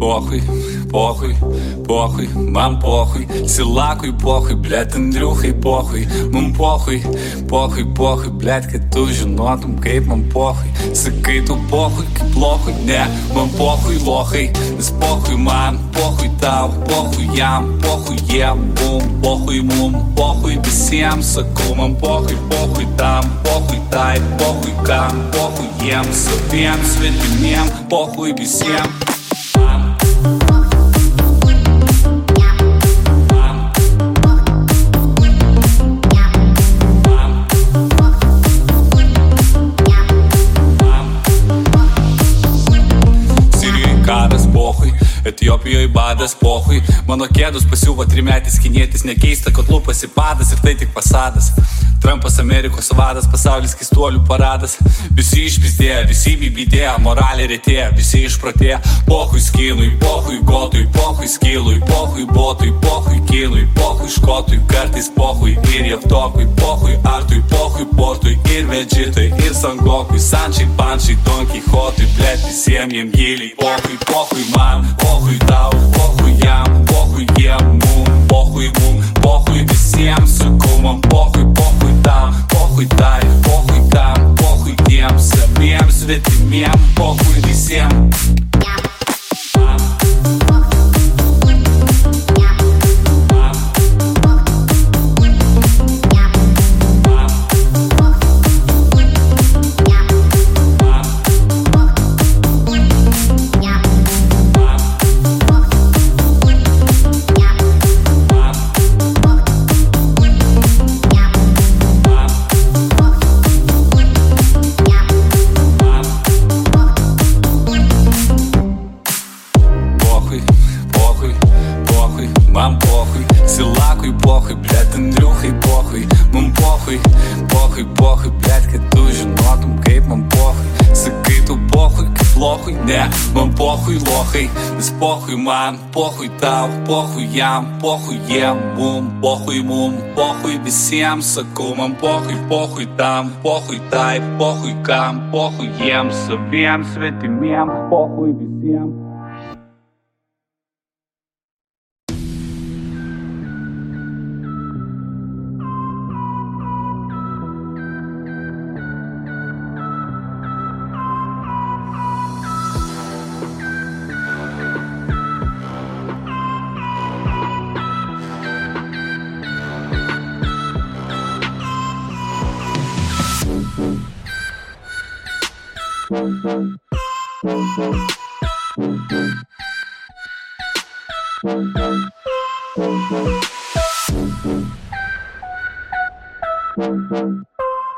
Похуй, похуй, похуй, мам похуй Силакуй похуй, блядь, Andriuchai pохуй Mum pохуй, pохуй, pохуй, blėt, kad tu žinotum, kaip man pохуй Sakai tu pохуй, kaip lohui, ne, man pохуй lohai Nes pохуй man, pохуй tau, pохуй jam, pохуй jiem, bum, pохуй mum, pохуй visiems Sakau man pохуй, pохуй tam, pохуй tai, pохуй kam, pохуй jiem Saviem, svetimiem, pохуй visiems Etijopijoje badas pohui, mano kėdus pasiuvo trimetis kinėtis, nekeista, kad lūpas įpadas ir tai tik pasadas. Trumpas Amerikos vadas, pasaulis kistuolių paradas. Visi išpizdėjo, visi bybydėjo, moralė retėjo, visi išpratėjo. Pohui skinui, pohui gotui, pohui skilui, pohui botui, pohui kinui, pohui škotui, kartais pohui ir jevtokui, pohui artui, pohui portui ir vedžitui, ir sangokui, sančiai, pančiai, donkiai, hotui, blėt visiems jiem giliai, pohui, pohui man, pohui tau, pohui pohui Все лакуй похуй, блядь, Андрюхай, похуй, мам похуй, похуй, похуй, блядь, хату жінотом, кейп, мам похуй, Сикиту, похуй, кейп, лохуй, не, мам похуй, лохий, не спохуй, мам, похуй, там, похуй, ям, похуй, ем, бум, похуй, мум, похуй, бісєм, Соку, мам похуй, похуй, там, похуй, тай, похуй, кам, похуй, ем, єм, святым святим, похуй, бісєм. Thank you.